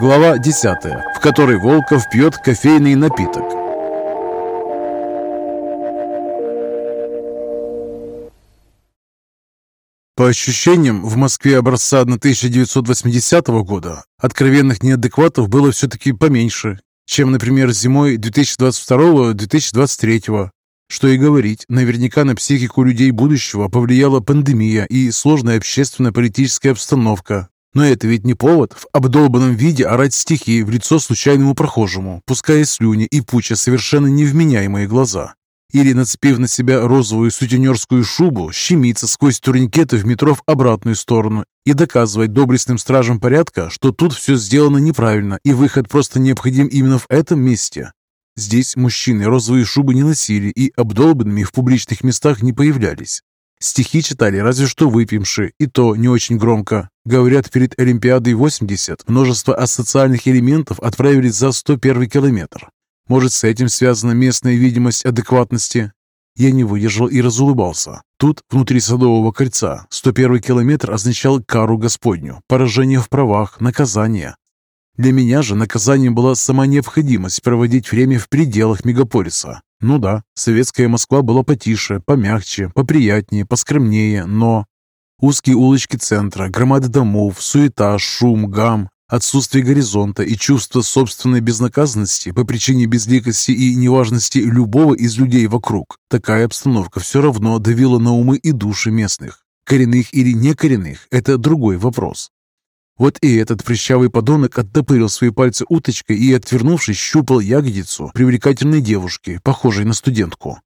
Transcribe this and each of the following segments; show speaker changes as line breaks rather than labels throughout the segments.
Глава 10, в которой Волков пьет кофейный напиток. По ощущениям, в Москве образца 1980 года откровенных неадекватов было все-таки поменьше, чем, например, зимой 2022-2023. Что и говорить, наверняка на психику людей будущего повлияла пандемия и сложная общественно-политическая обстановка, но это ведь не повод в обдолбанном виде орать стихи в лицо случайному прохожему, пуская слюни и пуча совершенно невменяемые глаза. Или, нацепив на себя розовую сутенерскую шубу, щемиться сквозь турникеты в метро в обратную сторону и доказывать доблестным стражам порядка, что тут все сделано неправильно и выход просто необходим именно в этом месте. Здесь мужчины розовые шубы не носили и обдолбанными в публичных местах не появлялись. Стихи читали разве что выпивши, и то не очень громко. Говорят, перед Олимпиадой 80 множество асоциальных элементов отправились за 101 километр. Может, с этим связана местная видимость адекватности? Я не выдержал и разулыбался. Тут, внутри Садового кольца, 101 километр означал кару Господню, поражение в правах, наказание. Для меня же наказанием была сама необходимость проводить время в пределах мегаполиса. Ну да, советская Москва была потише, помягче, поприятнее, поскромнее, но... Узкие улочки центра, громады домов, суета, шум, гам, отсутствие горизонта и чувство собственной безнаказанности по причине безликости и неважности любого из людей вокруг. Такая обстановка все равно давила на умы и души местных. Коренных или некоренных – это другой вопрос. Вот и этот прыщавый подонок оттопырил свои пальцы уточкой и, отвернувшись, щупал ягодицу привлекательной девушки, похожей на студентку.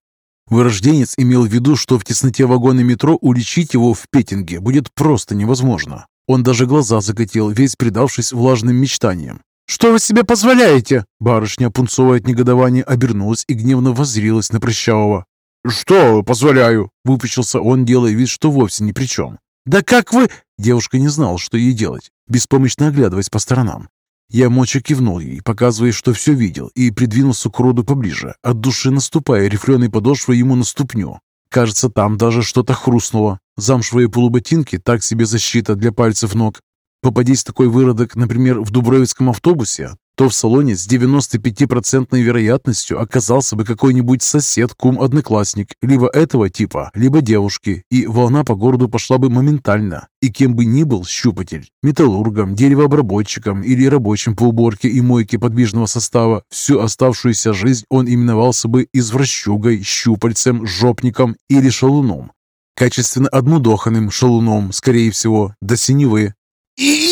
Вырожденец имел в виду, что в тесноте вагона метро уличить его в петинге будет просто невозможно. Он даже глаза закатил, весь предавшись влажным мечтаниям. «Что вы себе позволяете?» Барышня, пунцовая от негодования, обернулась и гневно воззрилась на Прыщавого. «Что позволяю?» Выпучился он, делая вид, что вовсе ни при чем. «Да как вы...» Девушка не знала, что ей делать, беспомощно оглядываясь по сторонам. Я молча кивнул ей, показывая, что все видел, и придвинулся к роду поближе, от души наступая рифленой подошвой ему на ступню. Кажется, там даже что-то хрустнуло. Замшевые полуботинки – так себе защита для пальцев ног. Попадись такой выродок, например, в Дубровицком автобусе, то в салоне с 95% вероятностью оказался бы какой-нибудь сосед, кум-одноклассник, либо этого типа, либо девушки, и волна по городу пошла бы моментально. И кем бы ни был щупатель, металлургом, деревообработчиком или рабочим по уборке и мойке подвижного состава, всю оставшуюся жизнь он именовался бы извращугой, щупальцем, жопником или шалуном. Качественно однудоханным шалуном, скорее всего, до синевы.
«И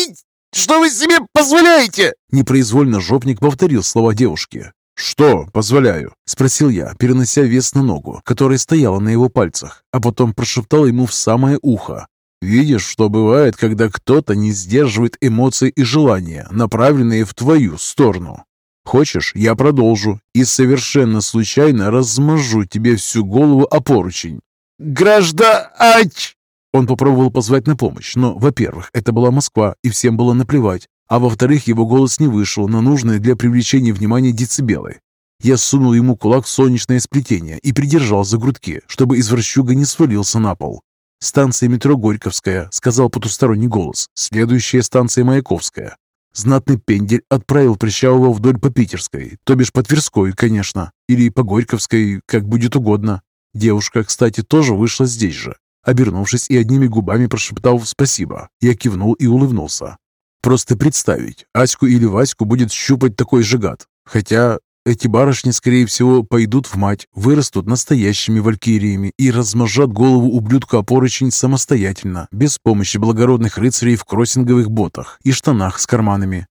что вы себе позволяете?»
Непроизвольно жопник повторил слова девушки. «Что позволяю?» – спросил я, перенося вес на ногу, которая стояла на его пальцах, а потом прошептал ему в самое ухо. «Видишь, что бывает, когда кто-то не сдерживает эмоции и желания, направленные в твою сторону? Хочешь, я продолжу и совершенно случайно размажу тебе всю голову о поручень?»
«Граждач!»
Он попробовал позвать на помощь, но, во-первых, это была Москва, и всем было наплевать, а во-вторых, его голос не вышел на нужные для привлечения внимания децибелы. Я сунул ему кулак в солнечное сплетение и придержал за грудки, чтобы извращуга не свалился на пол. «Станция метро Горьковская», — сказал потусторонний голос. «Следующая станция Маяковская». Знатный пендель отправил Прищавого вдоль по Питерской, то бишь по Тверской, конечно, или по Горьковской, как будет угодно. Девушка, кстати, тоже вышла здесь же. Обернувшись и одними губами прошептал «спасибо», я кивнул и улыбнулся. Просто представить, Аську или Ваську будет щупать такой же гад. Хотя эти барышни, скорее всего, пойдут в мать, вырастут настоящими валькириями и размажат голову ублюдка о поручень самостоятельно, без помощи благородных рыцарей в кроссинговых ботах и штанах с карманами.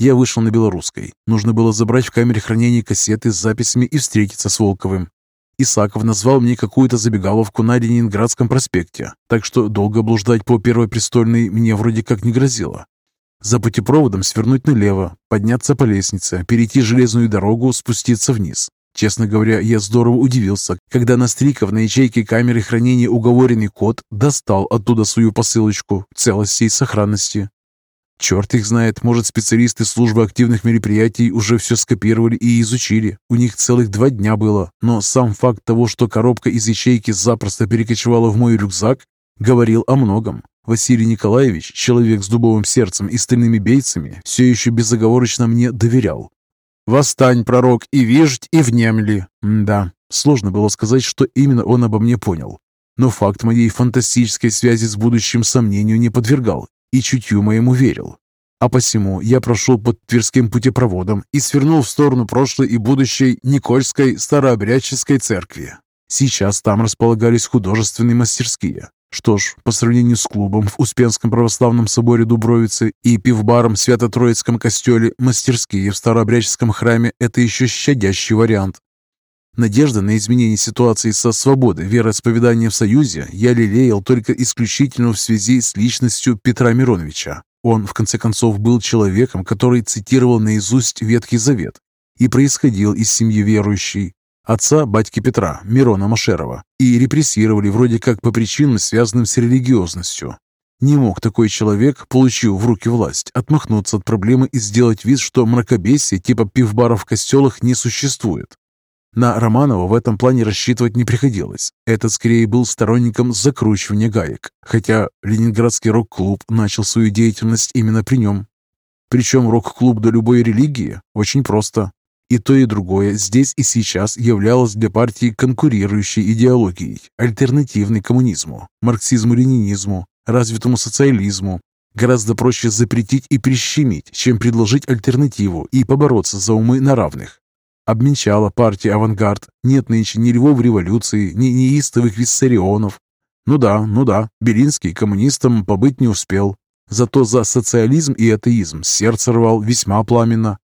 Я вышел на Белорусской. Нужно было забрать в камере хранения кассеты с записями и встретиться с Волковым. Исаков назвал мне какую-то забегаловку на Ленинградском проспекте, так что долго блуждать по Первой Престольной мне вроде как не грозило. За путепроводом свернуть налево, подняться по лестнице, перейти железную дорогу, спуститься вниз. Честно говоря, я здорово удивился, когда Настриков на ячейке камеры хранения уговоренный код достал оттуда свою посылочку в целости и сохранности. Черт их знает, может, специалисты службы активных мероприятий уже все скопировали и изучили. У них целых два дня было. Но сам факт того, что коробка из ячейки запросто перекочевала в мой рюкзак, Говорил о многом. Василий Николаевич, человек с дубовым сердцем и стальными бейцами, все еще безоговорочно мне доверял. «Восстань, пророк, и виждь, и внемли!» М да, сложно было сказать, что именно он обо мне понял. Но факт моей фантастической связи с будущим сомнению не подвергал, и чутью моему верил. А посему я прошел под Тверским путепроводом и свернул в сторону прошлой и будущей Никольской старообрядческой церкви. Сейчас там располагались художественные мастерские. Что ж, по сравнению с клубом в Успенском православном соборе Дубровицы и пивбаром в Свято-Троицком костеле, мастерские в старообрядческом храме – это еще щадящий вариант. Надежда на изменение ситуации со свободой вероисповедания в Союзе я лелеял только исключительно в связи с личностью Петра Мироновича. Он, в конце концов, был человеком, который цитировал наизусть Ветхий Завет и происходил из семьи верующей. Отца батьки Петра, Мирона Машерова, и репрессировали вроде как по причинам, связанным с религиозностью. Не мог такой человек, получив в руки власть, отмахнуться от проблемы и сделать вид, что мракобесие типа пивбаров в костелах не существует. На Романова в этом плане рассчитывать не приходилось. Этот скорее был сторонником закручивания гаек, хотя Ленинградский рок-клуб начал свою деятельность именно при нем. Причем рок-клуб до любой религии очень просто. И то, и другое здесь и сейчас являлось для партии конкурирующей идеологией, альтернативной коммунизму, марксизму-ленинизму, развитому социализму. Гораздо проще запретить и прищемить, чем предложить альтернативу и побороться за умы на равных. Обменчала партия «Авангард». Нет нынче ни львов революции, ни неистовых виссарионов. Ну да, ну да, Белинский коммунистом побыть не успел. Зато за социализм и атеизм сердце рвал весьма пламенно.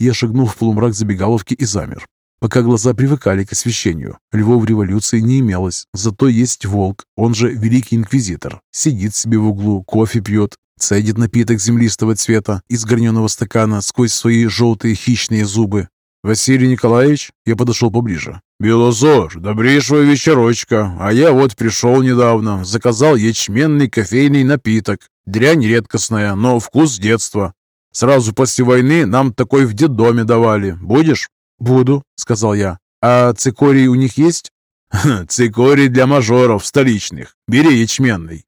Я шагнул в полумрак забегаловки и замер. Пока глаза привыкали к освещению, львов революции не имелось, зато есть волк, он же Великий Инквизитор. Сидит себе в углу, кофе пьет, цедит напиток землистого цвета из граненого стакана сквозь свои желтые хищные зубы, «Василий Николаевич?» Я подошел поближе. «Белозор, добрейшего вечерочка. А я вот пришел недавно, заказал ячменный кофейный напиток. Дрянь редкостная, но вкус детства. Сразу после войны нам такой в детдоме давали. Будешь?» «Буду», — сказал я. «А цикорий у них есть?» «Цикорий для мажоров столичных. Бери ячменный».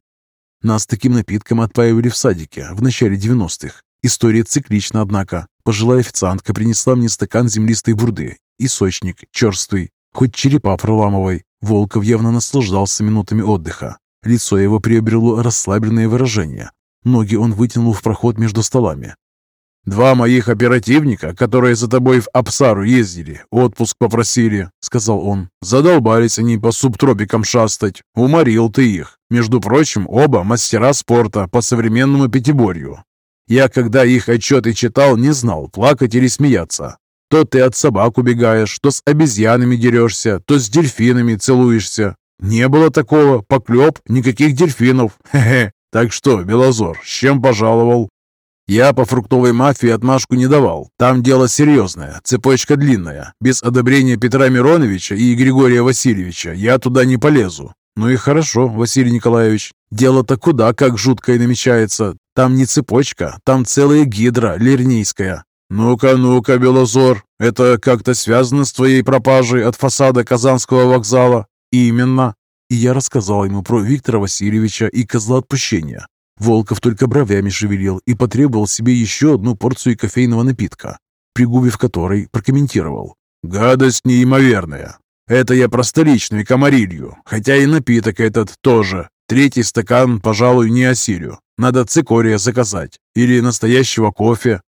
Нас таким напитком отпаивали в садике в начале 90-х. История циклична, однако. Пожилая официантка принесла мне стакан землистой бурды и сочник, черствый, хоть черепа проламывай. Волков явно наслаждался минутами отдыха. Лицо его приобрело расслабленное выражение. Ноги он вытянул в проход между столами. «Два моих оперативника, которые за тобой в Апсару ездили, отпуск попросили», — сказал он. «Задолбались они по субтропикам шастать. Уморил ты их. Между прочим, оба мастера спорта по современному пятиборью. Я, когда их отчеты читал, не знал, плакать или смеяться. То ты от собак убегаешь, то с обезьянами дерешься, то с дельфинами целуешься. Не было такого, поклеп, никаких дельфинов. Хе-хе. Так что, Белозор, с чем пожаловал? Я по фруктовой мафии отмашку не давал. Там дело серьезное, цепочка длинная. Без одобрения Петра Мироновича и Григория Васильевича я туда не полезу. Ну и хорошо, Василий Николаевич. Дело-то куда как жуткое намечается. Там не цепочка, там целая гидра лирнейская. Ну-ка, ну-ка, Белозор, это как-то связано с твоей пропажей от фасада Казанского вокзала? Именно. И я рассказал ему про Виктора Васильевича и козла отпущения. Волков только бровями шевелил и потребовал себе еще одну порцию кофейного напитка, пригубив которой прокомментировал. «Гадость неимоверная. Это я про столичную комарилью, хотя и напиток этот тоже. Третий стакан, пожалуй, не осилю. Надо цикория заказать. Или настоящего кофе.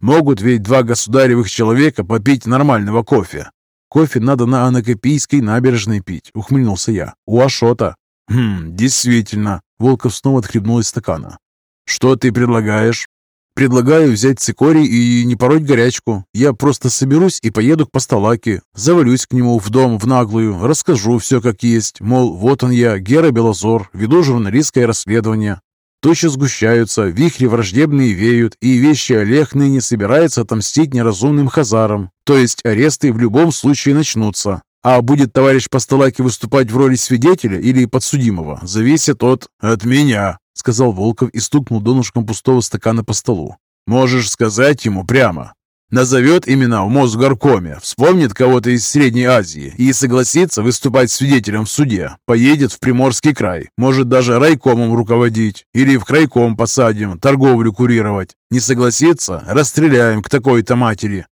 Могут ведь два государевых человека попить нормального кофе. Кофе надо на Анакопийской набережной пить, ухмыльнулся я. У Ашота. Хм, действительно. Волков снова отхлебнул из стакана. Что ты предлагаешь? Предлагаю взять цикорий и не пороть горячку. Я просто соберусь и поеду к Постолаке, завалюсь к нему в дом в наглую, расскажу все как есть, мол, вот он я, Гера Белозор, веду журналистское расследование. Тучи сгущаются, вихри враждебные веют, и вещи Олег ныне собирается отомстить неразумным хазарам. То есть аресты в любом случае начнутся. А будет товарищ Постолаки выступать в роли свидетеля или подсудимого, зависит от... от меня сказал Волков и стукнул донышком пустого стакана по столу. «Можешь сказать ему прямо. Назовет имена в Мосгоркоме, вспомнит кого-то из Средней Азии и согласится выступать свидетелем в суде. Поедет в Приморский край, может даже райкомом руководить. Или в крайком посадим, торговлю курировать. Не согласится? Расстреляем к такой-то матери.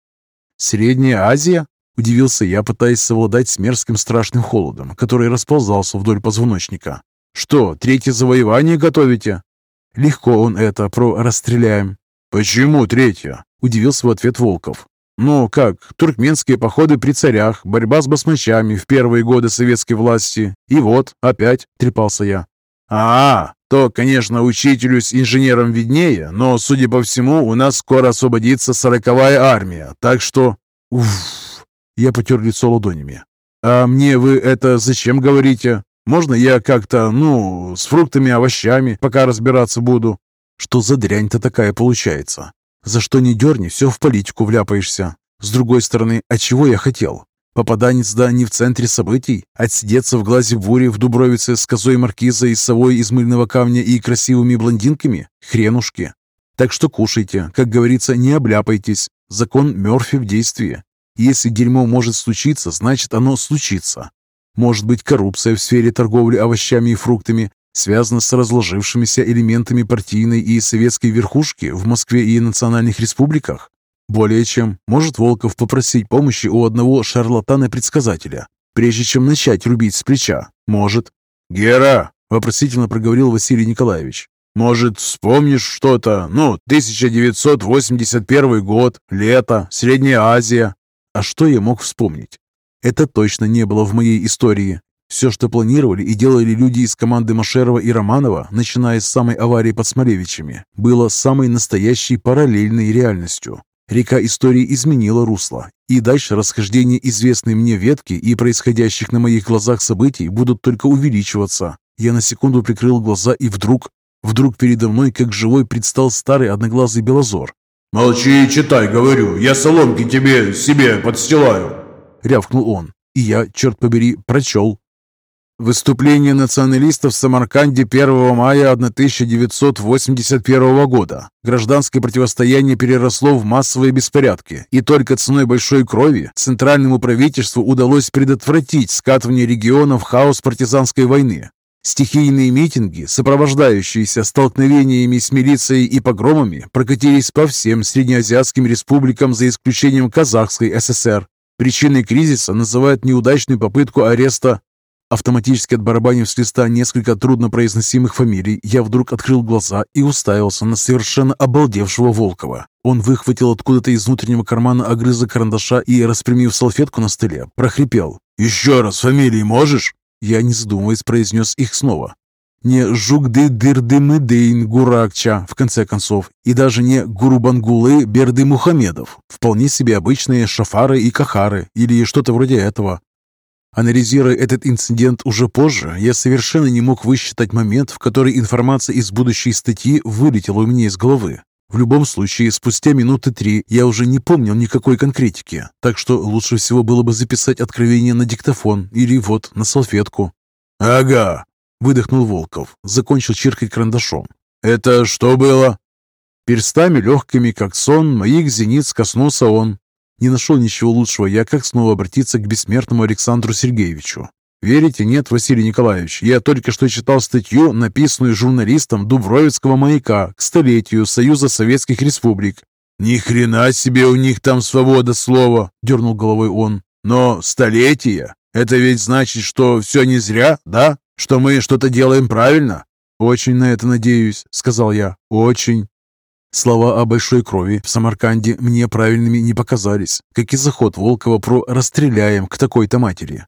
Средняя Азия? Удивился я, пытаясь совладать с мерзким страшным холодом, который расползался вдоль позвоночника. «Что, третье завоевание готовите?» «Легко он это, про «расстреляем». «Почему третье?» – удивился в ответ Волков. «Ну, как, туркменские походы при царях, борьба с басмачами в первые годы советской власти. И вот, опять», – трепался я. «А, то, конечно, учителю с инженером виднее, но, судя по всему, у нас скоро освободится сороковая армия, так что...» «Уф!» – я потер лицо ладонями. «А мне вы это зачем говорите? Можно я как-то, ну, с фруктами, овощами, пока разбираться буду?» Что за дрянь-то такая получается? За что не дерни, все в политику вляпаешься. С другой стороны, а чего я хотел? Попаданец да не в центре событий, отсидеться в глазе бури в Дубровице с козой маркизой, совой из мыльного камня и красивыми блондинками? Хренушки. Так что кушайте, как говорится, не обляпайтесь. Закон Мёрфи в действии. Если дерьмо может случиться, значит оно случится. Может быть коррупция в сфере торговли овощами и фруктами, связано с разложившимися элементами партийной и советской верхушки в Москве и национальных республиках? Более чем, может Волков попросить помощи у одного шарлатана-предсказателя, прежде чем начать рубить с плеча? Может. «Гера!» – вопросительно проговорил Василий Николаевич. «Может, вспомнишь что-то? Ну, 1981 год, лето, Средняя Азия». А что я мог вспомнить? Это точно не было в моей истории. Все, что планировали и делали люди из команды Машерова и Романова, начиная с самой аварии под Смолевичами, было самой настоящей параллельной реальностью. Река истории изменила русло, и дальше расхождение известной мне ветки и происходящих на моих глазах событий будут только увеличиваться. Я на секунду прикрыл глаза, и вдруг, вдруг передо мной, как живой, предстал старый одноглазый белозор.
«Молчи и читай, говорю, я соломки тебе себе подстилаю!»
Рявкнул он, и я, черт побери, прочел. Выступление националистов в Самарканде 1 мая 1981 года. Гражданское противостояние переросло в массовые беспорядки, и только ценой большой крови центральному правительству удалось предотвратить скатывание региона в хаос партизанской войны. Стихийные митинги, сопровождающиеся столкновениями с милицией и погромами, прокатились по всем среднеазиатским республикам за исключением Казахской ССР. Причиной кризиса называют неудачную попытку ареста Автоматически отбарабанив с листа несколько труднопроизносимых фамилий, я вдруг открыл глаза и уставился на совершенно обалдевшего Волкова. Он выхватил откуда-то из внутреннего кармана огрызок карандаша и, распрямив салфетку на столе, прохрипел. «Еще раз фамилии можешь?» Я, не задумываясь, произнес их снова. Не Жугды-Дырды-Мыдейн Гуракча, в конце концов, и даже не Гурубангулы Берды Мухамедов. Вполне себе обычные шафары и кахары, или что-то вроде этого. Анализируя этот инцидент уже позже, я совершенно не мог высчитать момент, в который информация из будущей статьи вылетела у меня из головы. В любом случае, спустя минуты три я уже не помнил никакой конкретики, так что лучше всего было бы записать откровение на диктофон или вот на салфетку.
«Ага», — выдохнул Волков, закончил чиркать карандашом. «Это что было?»
Перстами легкими, как сон, моих зениц коснулся он. Не нашел ничего лучшего я, как снова обратиться к бессмертному Александру Сергеевичу. Верите, нет, Василий Николаевич, я только что читал статью, написанную журналистом Дубровицкого маяка к столетию Союза Советских Республик.
«Ни хрена себе у них там свобода слова!» – дернул головой он. «Но столетие? Это ведь значит, что все не зря, да? Что мы что-то делаем правильно?»
«Очень на это надеюсь», – сказал я. «Очень». Слова о большой крови в Самарканде мне правильными не показались, как и заход Волкова про «расстреляем к такой-то матери».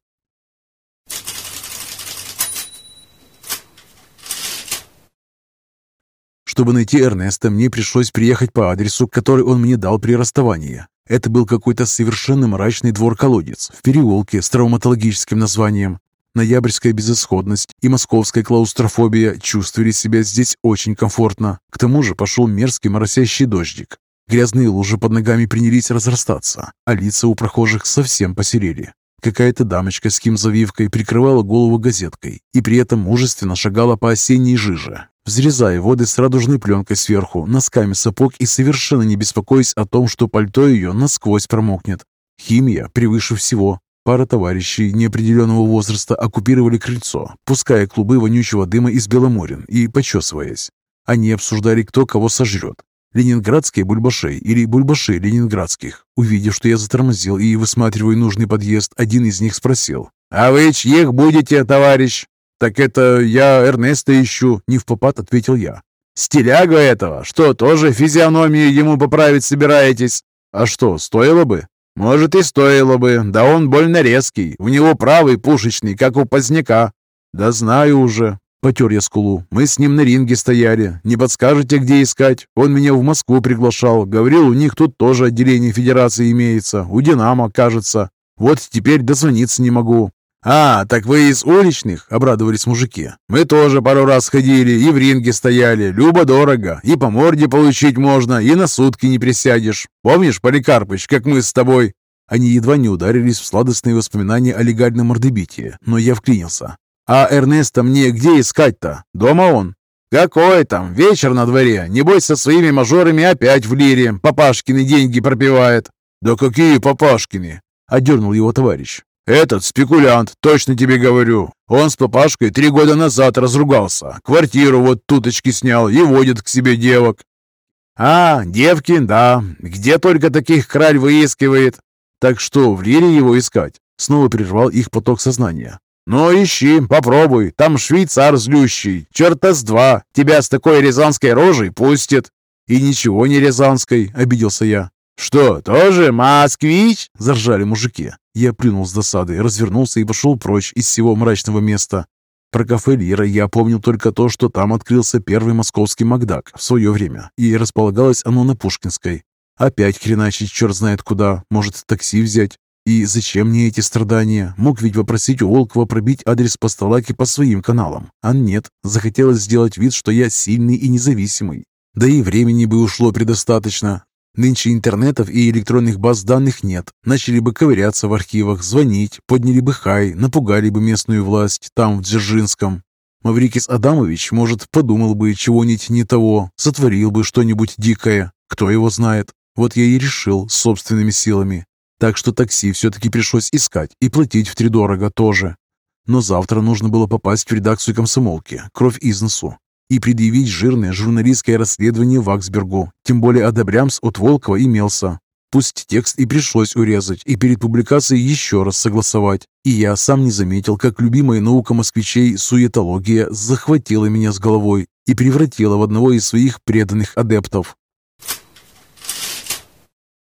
Чтобы найти Эрнеста, мне пришлось приехать по адресу, который он мне дал при расставании. Это был какой-то совершенно мрачный двор-колодец в переулке с травматологическим названием. Ноябрьская безысходность и московская клаустрофобия чувствовали себя здесь очень комфортно. К тому же пошел мерзкий моросящий дождик. Грязные лужи под ногами принялись разрастаться, а лица у прохожих совсем посерели. Какая-то дамочка с ким-завивкой прикрывала голову газеткой и при этом мужественно шагала по осенней жиже. взрезая воды с радужной пленкой сверху, носками сапог и совершенно не беспокоясь о том, что пальто ее насквозь промокнет. Химия превыше всего. Пара товарищей неопределенного возраста оккупировали крыльцо, пуская клубы вонючего дыма из беломорин и почесываясь. Они обсуждали, кто кого сожрет. Ленинградские бульбашей или бульбашей ленинградских. Увидев, что я затормозил и высматриваю нужный подъезд, один из них спросил. «А вы чьих будете, товарищ?» «Так это я Эрнеста ищу», — не в попад ответил я. «Стиляга этого? Что, тоже физиономию ему поправить собираетесь?» «А что, стоило бы?» «Может, и стоило бы. Да он больно резкий. У него правый пушечный, как у поздняка». «Да знаю уже», — потер я скулу. «Мы с ним на ринге стояли. Не подскажете, где искать? Он меня в Москву приглашал. Говорил, у них тут тоже отделение федерации имеется. У «Динамо», кажется. Вот теперь дозвониться не могу. «А, так вы из уличных?» — обрадовались мужики. «Мы тоже пару раз ходили и в ринге стояли. Любо-дорого. И по морде получить можно, и на сутки не присядешь. Помнишь, Поликарпыч, как мы с тобой?» Они едва не ударились в сладостные воспоминания о легальном мордобитии, но я вклинился. «А Эрнеста мне где искать-то? Дома он?» «Какой там? Вечер на дворе. Небось, со своими мажорами опять в лире. Папашкины деньги пропивает». «Да какие Папашкины?» — одернул его товарищ. «Этот спекулянт, точно тебе говорю. Он с папашкой три года назад разругался. Квартиру вот туточки снял и водит к себе девок». «А, девки, да. Где только таких краль выискивает. Так что, в Лире его искать?» Снова прервал их поток сознания. «Ну, ищи, попробуй. Там швейцар злющий. Черта с два. Тебя с такой рязанской рожей пустит». «И ничего не рязанской», — обиделся я. «Что, тоже москвич?» – заржали мужики. Я плюнул с досады, развернулся и пошел прочь из всего мрачного места. Про кафе «Лира» я помнил только то, что там открылся первый московский Макдак в свое время, и располагалось оно на Пушкинской. Опять хреначить черт знает куда, может такси взять. И зачем мне эти страдания? Мог ведь попросить у Волкова пробить адрес постолаки по своим каналам. А нет, захотелось сделать вид, что я сильный и независимый. Да и времени бы ушло предостаточно. Нынче интернетов и электронных баз данных нет. Начали бы ковыряться в архивах, звонить, подняли бы хай, напугали бы местную власть там, в Дзержинском. Маврикис Адамович, может, подумал бы чего-нибудь не того, сотворил бы что-нибудь дикое. Кто его знает? Вот я и решил собственными силами. Так что такси все-таки пришлось искать и платить втридорого тоже. Но завтра нужно было попасть в редакцию комсомолки, кровь из носу и предъявить жирное журналистское расследование в Аксбергу. Тем более одобрямс от Волкова имелся. Пусть текст и пришлось урезать, и перед публикацией еще раз согласовать. И я сам не заметил, как любимая наука москвичей суетология захватила меня с головой и превратила в одного из своих преданных адептов.